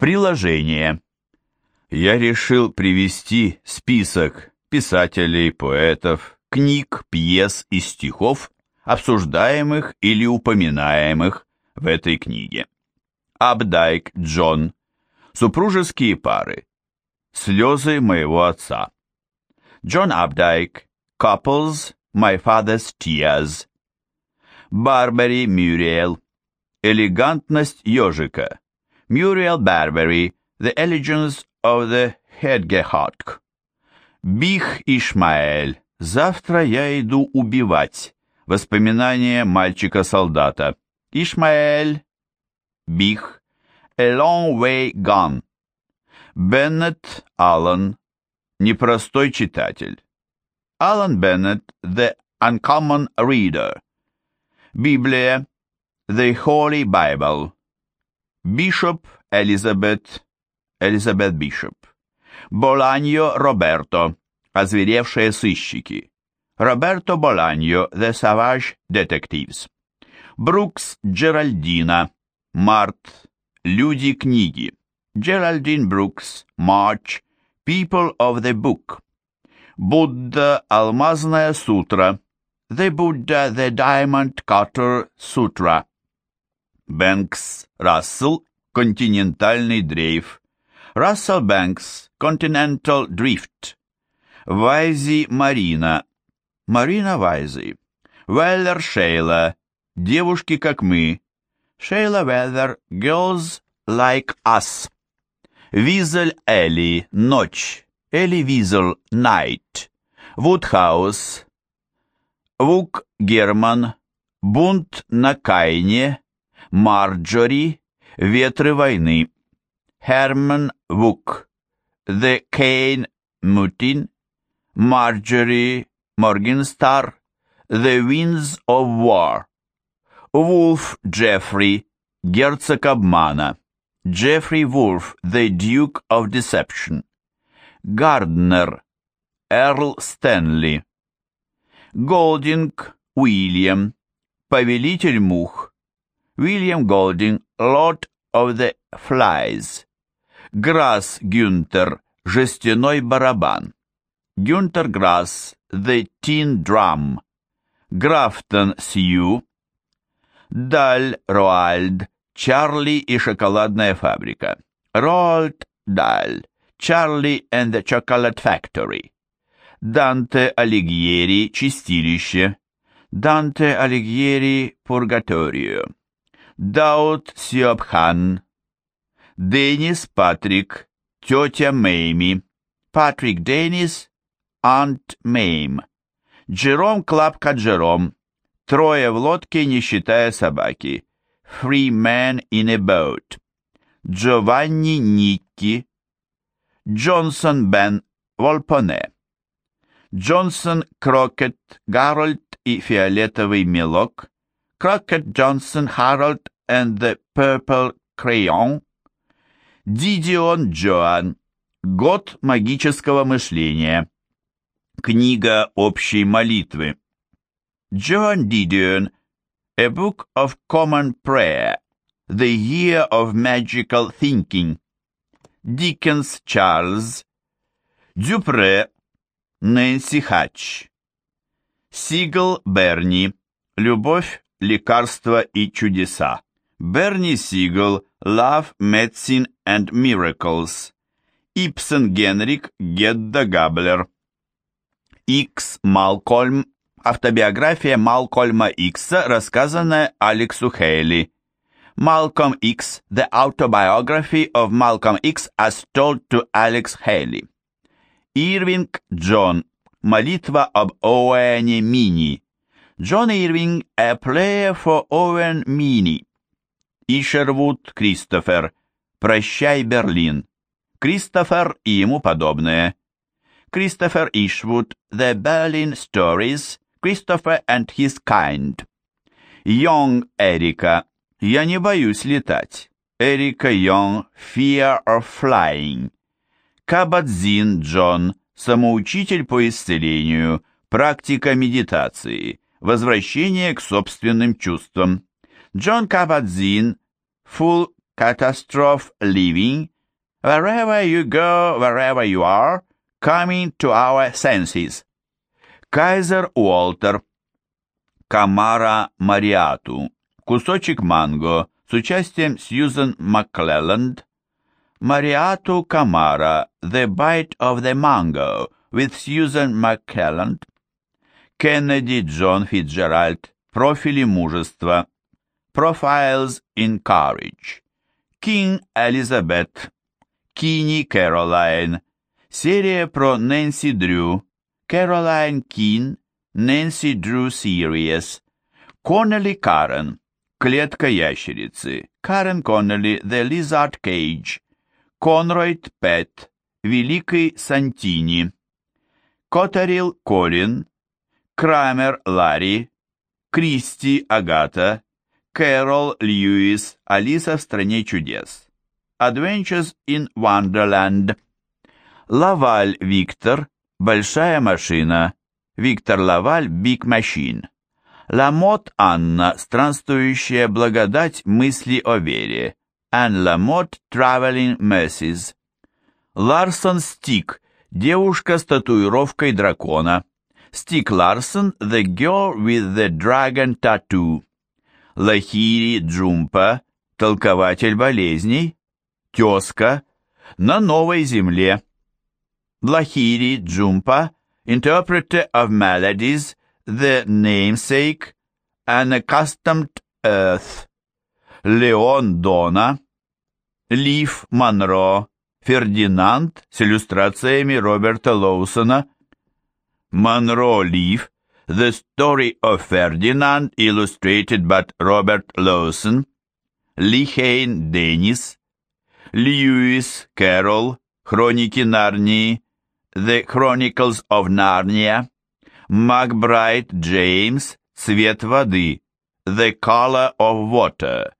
Приложение. Я решил привести список писателей, поэтов, книг, пьес и стихов, обсуждаемых или упоминаемых в этой книге. Абдайк Джон. Супружеские пары. Слезы моего отца. Джон Абдайк. Couples. My father's tears. Барбари Мюриэл. Элегантность ежика. Мюриэл Барбари. The Elegance of the Hedgehog. Бих Ишмаэль. Завтра я иду убивать. Воспоминания мальчика-солдата. Ишмаэль. Бих. A long way gone. Беннет Аллан. Непростой читатель. Аллан Беннет. The Uncommon Reader. Библия. The Holy Bible. Бишоп Элизабет. Элизабет Бишоп. Боланьо Роберто. Озверевшие сыщики. Роберто Боланьо, The Savage Detectives. Брукс Джеральдина. Март. Люди книги. Джеральдин Брукс. Марч. People of the Book. Будда. Алмазная сутра. The Buddha, the Diamond Cutter Sutra. Бэнкс. Рассел. Континентальный дрейф. Рассел Бэнкс. Continental Drift. Вайзи Марина. Марина Вайзи. Веллер Шейла. Девушки как мы. Шейла Веллер. Girls like us. Визель Элли. Ночь. Элли Визель. Night. Вудхаус. Вук Герман. Бунт на Кайне. Марджори. Ветры войны. Herman Вук. The Kane Mutin. Marjorie Morgenstar, The Winds of War, Wolf Jeffrey, Герцог обмана, Jeffrey Wolf, The Duke of Deception, Gardner, Эрл Стэнли, Голдинг, Уильям, Повелитель мух, William Golding, Lord of the Flies, Грасс Гюнтер, Жестяной барабан, Гюнтер Грасс, The Tin Drum, Графтон Сью, Даль Роальд, Чарли и шоколадная фабрика, Роальд Даль, Чарли and the Chocolate Factory, Данте Алигьери, Чистилище, Данте Алигьери, Пургаторио, Даут Сиобхан, Деннис Патрик, тетя Мэйми, Патрик Деннис, Auntie Mame, Джером Клапка Джером, трое в лодке, не считая собаки, Three Men in a Boat, Джованни Никки, Джонсон Бен Волпоне, Джонсон Крокет, Гарольд и Фиолетовый Мелок, Крокет Джонсон Harold and the Purple Crayon, Дидион Джоан, Год магического мышления, Книга общей молитвы. John Didion, A Book of Common Prayer, The Year of Magical Thinking. Диккенс Чарльз. Дюпре. Нэнси Хач. Сигл Берни. Любовь, лекарства и чудеса. Берни Сигл. Love, Medicine and Miracles. Ипсен Генрик. Гедда Габлер. Икс Малкольм. Автобиография Малкольма Икса, рассказанная Алексу Хейли. Малком Икс. The Autobiography of Malcolm X as told to Alex Haley. Ирвинг Джон. Молитва об Оуэне Мини. Джон Ирвинг. A Player for Owen Mini. Ишервуд Кристофер. Прощай, Берлин. Кристофер и ему подобное. Christopher Ishwood, The Berlin Stories, Christopher and His Kind. Йонг Эрика, Я не боюсь летать. Эрика Йонг, Fear of Flying. Кабадзин Джон, Самоучитель по исцелению, Практика медитации, Возвращение к собственным чувствам. Джон Кабадзин, Full catastrophe living, wherever you go, wherever you are, coming to our senses. Кайзер Уолтер. Камара Мариату. Кусочек манго с участием Сьюзен Макклелланд. Мариату Камара. The Bite of the Mango with Сьюзен Маккелланд. Кеннеди Джон Фитджеральд. Профили мужества. Profiles in Courage. King Elizabeth. Кини Кэролайн. Серия про Нэнси Дрю. Кэролайн Кин. Нэнси Дрю Series. Коннелли Карен. Клетка ящерицы. Карен Коннелли The Lizard Cage. Конройд Пэт. Великий Сантини. Котарил Колин. Крамер Ларри. Кристи Агата. Кэрол Льюис. Алиса в стране чудес. Adventures in Wonderland. Лаваль Виктор. Большая машина. Виктор Лаваль Big Machine. Ламот Анна. Странствующая благодать мысли о вере. Ан Ламот Traveling Mercies. Ларсон Стик. Девушка с татуировкой дракона. Стик Ларсон, The Girl with the Dragon Tattoo. Лахири Джумпа, толкователь болезней. Тезка, на новой земле. Лахири Джумпа, interpreter of maladies, the namesake, an accustomed earth. Леон Дона, Лив Монро, Фердинанд с иллюстрациями Роберта Лоусона, Monroe Leaf, The Story of Ferdinand, illustrated by Robert Lawson, Лихейн Деннис, Льюис Кэрролл, Хроники Нарнии, The Chronicles of Narnia, Макбрайт Джеймс, Цвет воды, The Color of Water,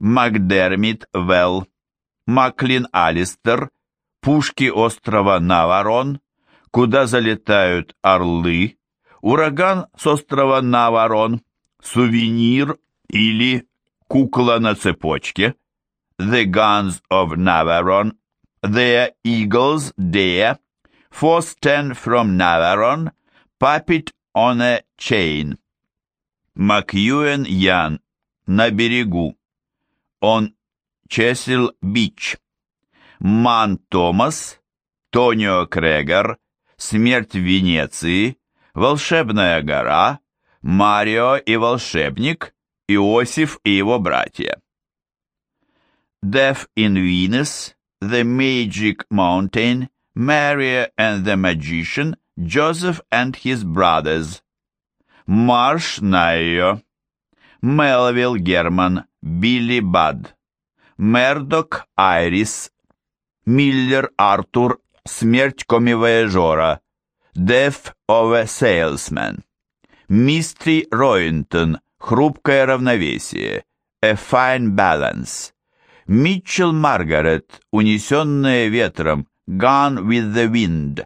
Макдермит Велл, Маклин Алистер, Пушки острова Наварон, Куда залетают орлы, Ураган с острова Наварон, Сувенир или Кукла на цепочке, The Guns of Navarone, Their Eagles Dare, Force 10 from Navarone, Puppet on a Chain. Макьюэн Ян, на берегу. Он Чесил Бич. Ман Томас, Тонио Крегор, Смерть в Венеции, Волшебная гора, Марио и волшебник, Иосиф и его братья. Death in Venus, The Magic Mountain, Maria and the Magician, Joseph and his Brothers. Марш на ее. Мелвилл Герман, Билли Бад. Мердок Айрис. Миллер Артур, Смерть комивояжера. Death of a Salesman. Мистри Роинтон, Хрупкое равновесие. A Fine Balance. Митчелл Маргарет, Унесенные ветром, Gone with the Wind.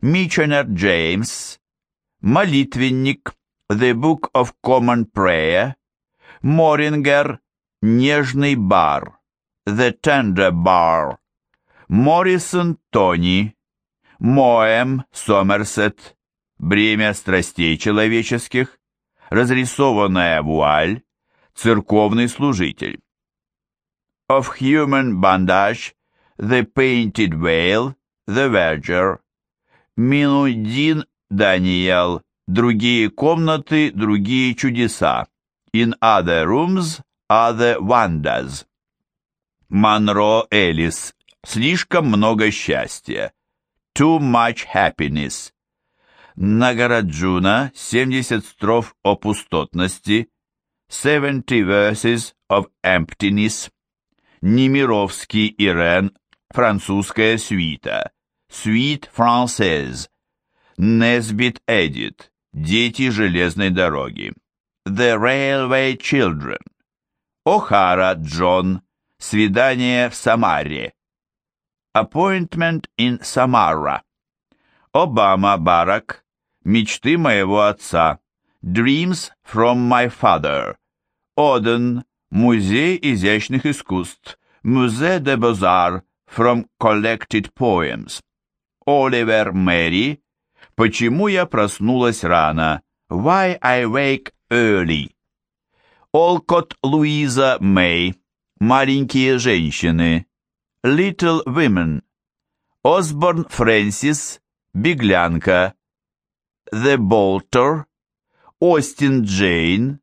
Миченер Джеймс, Молитвенник, The Book of Common Prayer. Морингер, Нежный бар, The Tender Bar. Моррисон Тони, Моэм Сомерсет, Бремя страстей человеческих, Разрисованная вуаль, Церковный служитель. Of Human Bandage, The Painted Veil, The Verger. Минудин Даниэл, Другие комнаты, другие чудеса. In Other Rooms, Other Wonders. Монро Элис, Слишком много счастья. Too much happiness. Нагараджуна, 70 строф о пустотности. 70 verses of emptiness. Немировский Ирен, французская свита. Suite française. Несбит Эдит, Дети железной дороги. The Railway Children. О'Хара Джон, Свидание в Самаре. Appointment in Samara. Обама Барак. Мечты моего отца. Dreams from my father. Оден. Музей изящных искусств. Musée des Beaux-Arts from Collected Poems. Оливер Мэри. Почему я проснулась рано? Why I wake early. Олкот Луиза Мэй. Маленькие женщины. Little Women. Осборн Фрэнсис. Беглянка. The Bolter. Остин Джейн.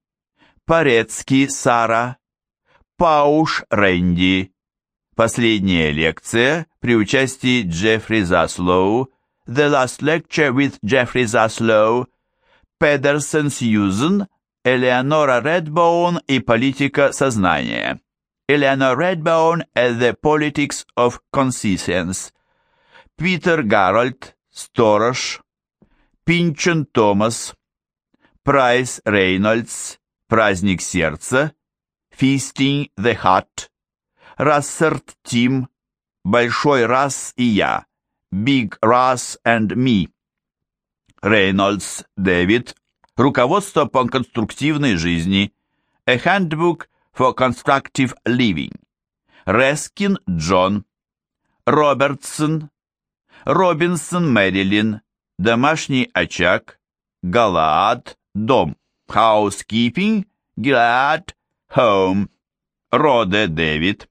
Порецкий Сара. Пауш Рэнди. Последняя лекция при участии Джеффри Заслоу. The Last Lecture with Jeffrey Zaslow. Педерсон Сьюзен. Элеонора Рэтбоун и политика сознания. Eleanor Rathbone and the Politics of Conscience. Пинтер Гарольд, Сторож. Пинчон Томас. Прайс Рейнольдс, Праздник сердца. Feasting the Heart. Рассерт Тим, Большой Расс и я, Big Russ and Me. Рейнольдс Дэвид, Руководство по конструктивной жизни, A Handbook for Constructive Living. Рескин Джон, Робертсон, Робинсон Мэрилин, Домашний очаг, Галаад, Дом, Housekeeping, Гилаад, Home, Роде Дэвид,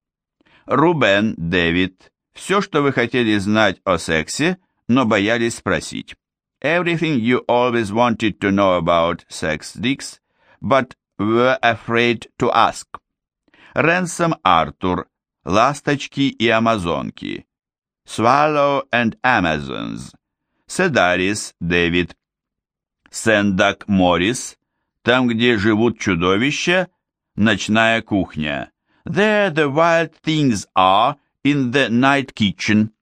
Рубен Дэвид. Все, что вы хотели знать о сексе, но боялись спросить. Everything you always wanted to know about sex dicks, but were afraid to ask. Ренсом Артур, Ласточки и Амазонки. Swallow and Amazons. Седарис Дэвид. Сендак Моррис. Там, где живут чудовища, ночная кухня. There the wild things are in the night kitchen.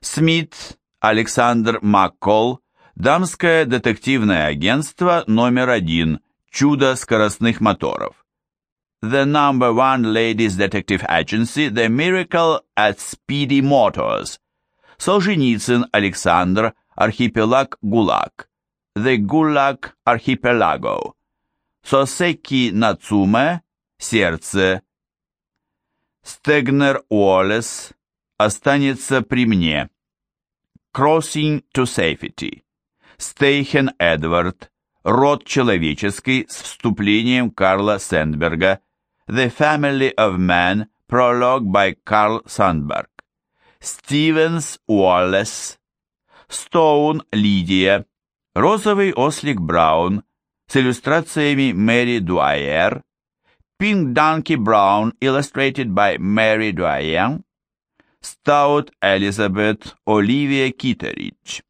Смит Александр Маккол. Дамское детективное агентство номер один. Чудо скоростных моторов. The number one ladies detective agency, The Miracle at Speedy Motors. Солженицын Александр, архипелаг ГУЛАГ. The Gulag Archipelago. Сосеки Нацуме, сердце. Стегнер Уоллес, останется при мне. Crossing to Safety. Стейхен Эдвард, род человеческий с вступлением Карла Сэндберга. The Family of Man, prologue by Carl Sandberg. Стивенс Уоллес. Стоун Лидия. Розовый ослик Браун с иллюстрациями Мэри Дуайер. Pink Donkey Brown, illustrated by Mary Duayen. Stout Elizabeth Оливия Китеридж.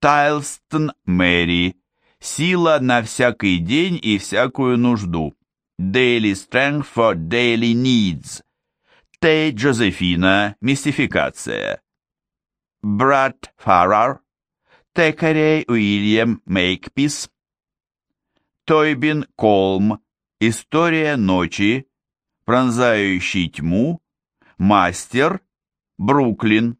Тайлстон Мэри. Сила на всякий день и всякую нужду. Daily Strength for Daily Needs. Тей Джозефина. Мистификация. Брат Фаррар. Текарей Уильям Мейкпис. Тойбин Колм. История ночи. Пронзающий тьму. Мастер. Бруклин.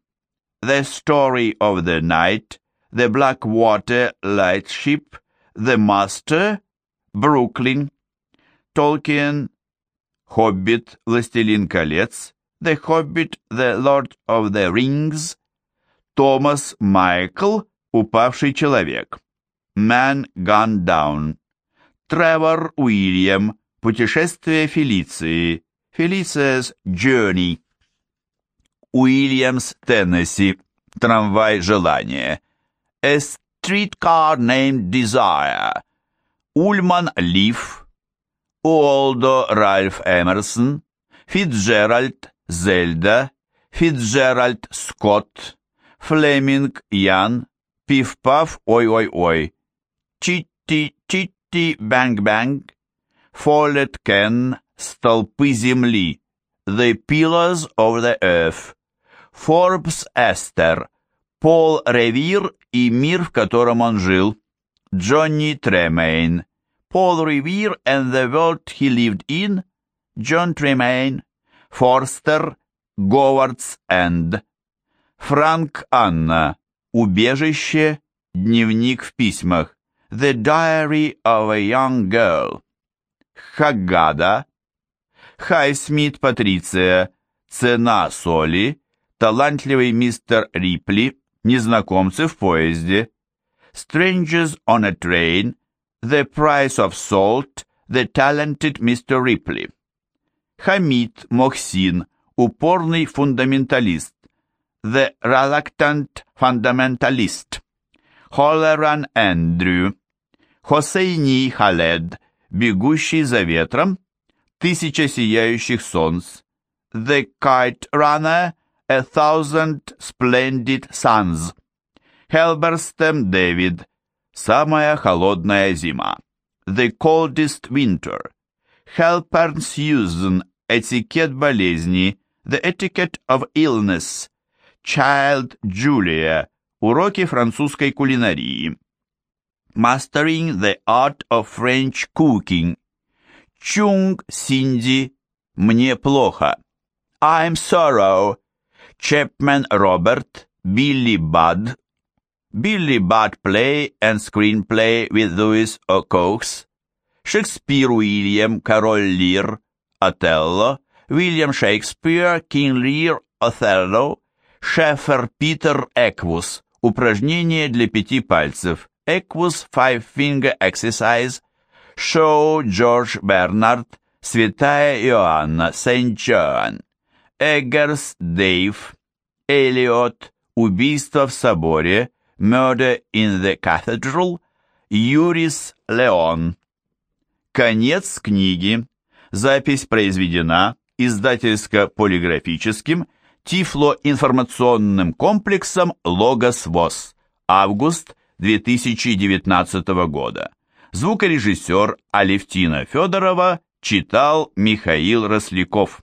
The Story of the Night. The Blackwater Lightship. The Master. Бруклин. Толкин. Хоббит. Властелин колец. The Hobbit. The Lord of the Rings. Томас Майкл. Упавший человек. Man Gone Down. Тревор Уильям. Путешествие Фелиции. Фелициa's Journey. Уильямс, Теннесси. Трамвай желания. A Streetcar Named Desire. Ульман Лив. Уолдо Ральф Эмерсон. Фитджеральд Зельда. Фитджеральд Скотт. Флеминг Ян. Пиф-паф, ой-ой-ой. Читти-читти, бэнг-бэнг. Фоллет Кен, столпы земли. The Pillars of the Earth. Форбс Эстер. Пол Ревир и мир, в котором он жил. Джонни Тремейн. Paul Revere and the World He Lived In. John Tremaine. Форстер. Говардс Энд. Франк Анна. Убежище, дневник в письмах. The Diary of a Young Girl. Хаггада. Хайсмит Патриция. Цена соли, талантливый мистер Рипли, незнакомцы в поезде, Strangers on a train, The price of salt, The talented Mr. Ripley. Хамид Мохсин, упорный фундаменталист, The reluctant fundamentalist. Холлеран Эндрю, Хосейни Халед, бегущий за ветром, Тысяча сияющих солнц, The Kite Runner, A Thousand Splendid Suns. Хелберстем Дэвид, Самая холодная зима. The Coldest Winter. Halpern Susan, Этикет болезни. The Etiquette of Illness. Child Julia, Уроки французской кулинарии. Mastering the Art of French Cooking. Чунг Синди, Мне плохо. I'm Sorrow. Чепмен Роберт, Билли Бад. Билли Бад Play and Screenplay with Louis O'Cox. Шекспир Уильям, Король Лир, Отелло. Уильям Шекспир, Кинг Лир, Отелло. Шефер Питер Эквус. Упражнение для пяти пальцев. Эквус Five Finger Exercise. Шоу Джордж Бернард. Святая Иоанна. Сент Джоан. Эггерс Дейв. Элиот. Убийство в соборе. Murder in the Cathedral. Юрис Леон. Конец книги. Запись произведена издательско-полиграфическим Тифло-информационным комплексом «Логос ВОЗ». Август 2019 года. Звукорежиссер Алевтина Федорова читал Михаил Росляков.